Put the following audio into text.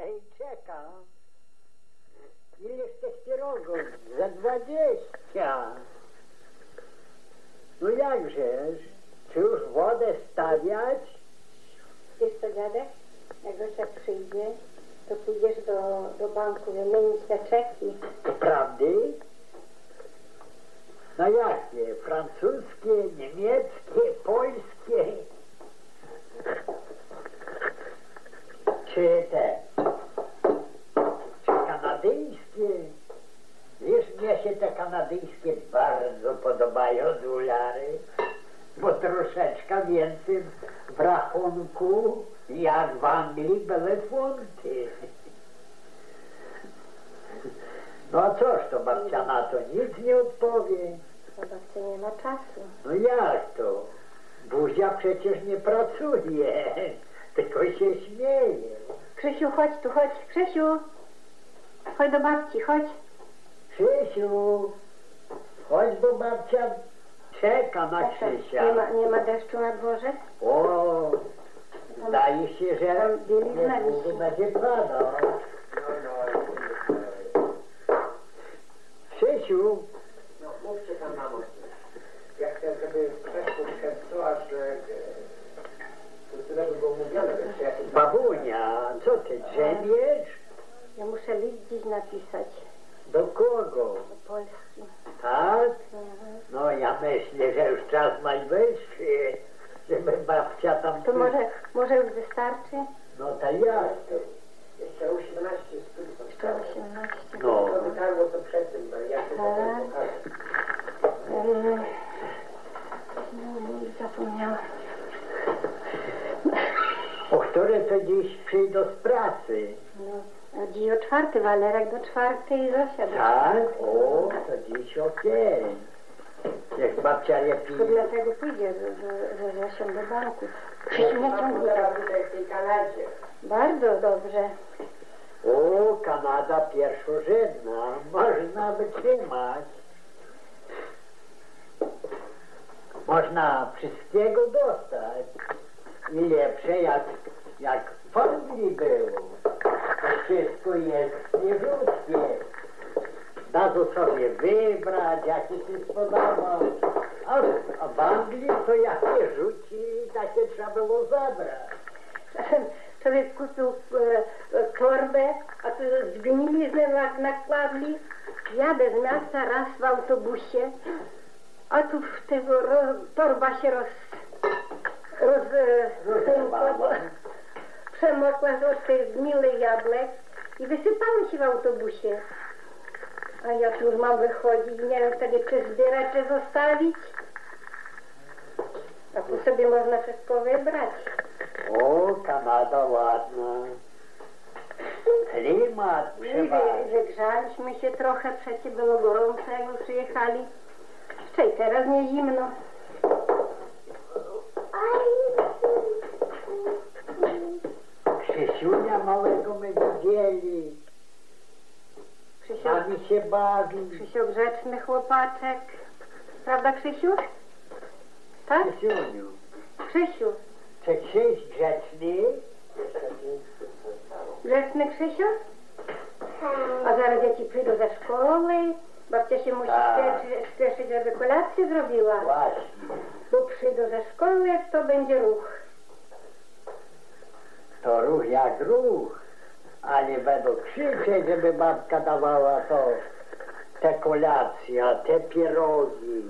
i czekam. Ileż tych pierogów? Za dwadzieścia. No jakżeż? Czy już wodę stawiać? Wiesz co, dziadek? Jak Gosia przyjdzie, to pójdziesz do, do banku wymienić te czeki. Prawdy? No jakie? Francuskie, niemieckie, polskie? Czy te? Czy kanadyjskie? Wiesz, mnie się te kanadyjskie podobają dolary, bo troszeczkę więcej w rachunku, jak w Anglii były funty. No a cóż to babcia na to nic nie odpowie. Zobaczcie, nie ma czasu. No jak to? Buzia przecież nie pracuje, tylko się śmieje. Krzysiu, chodź tu, chodź. Krzysiu! Chodź do babci, chodź. Krzysiu, chodź, bo babcia czeka na Proszę, Krzysia. Nie ma, nie ma deszczu na dworze? O, zdaje się, że niedługo będzie padał. Krzysiu, No, mówcie tam mamo. Ja chcę, żeby aż e, ja się babunia, co ty drzemiesz? Ja muszę list dziś napisać Do kogo? do Polski. Tak? Mhm. No ja myślę, że już czas najwyższy, żeby babcia tam... To może, może już wystarczy? No to jak to? jeszcze 18 stóp. Jeszcze 18. No. To wytarło to przed tym, bo ja się Tak. Um, no, zapomniałam. O które to dziś przyjdą z pracy? No, a dziś o czwarty, Walerek do czwartej i Zosia do Tak? O, to dziś o pięć. Niech babcia lepiej... To dlatego pójdzie z, z, z Zosią do banku. Nie tutaj w tej Kanadzie. Bardzo dobrze. O, Kanada pierwszorzędna. Można wytrzymać. Można wszystkiego dostać. I lepsze jak, jak w Anglii było. To wszystko jest świeżutkie. Dadzą sobie wybrać, jaki się spodoba. A, w- a w Anglii to jakie rzuci, takie trzeba było zabrać. Człowiek kupił e, e, torbę, a tu zgniliznę na, nakładli. Jadę z miasta raz w autobusie, a tu w tego torba się roz... roz e, Rozerwała. przemokła od tych zgnilych jabłek i wysypały się w autobusie. A ja tu już mam wychodzić, nie wiem wtedy czy zbierać, czy zostawić. A tu sobie można wszystko wybrać. O, Kanada ładna. Klimat I wy- wygrzaliśmy się trochę, przecież było gorąco, jak przyjechali. Czej, teraz nie zimno. Krzysiunia małego my widzieli. Nami się bawi. Krzysiu grzeczny chłopaczek. Prawda, Krzysiu? Tak? Krzysiuniu, Krzysiu. czy Krzyś grzeczny? Grzeczny Krzysiu? A zaraz dzieci przyjdą ze szkoły. Babcia się musi Tak. spieszy, spieszyć, żeby kolację zrobiła. Właśnie. Bo przyjdą ze szkoły, to będzie ruch. To ruch jak ruch. Ale będą krzyczeć, żeby babka dawała to. Te kolacje, te pierogi.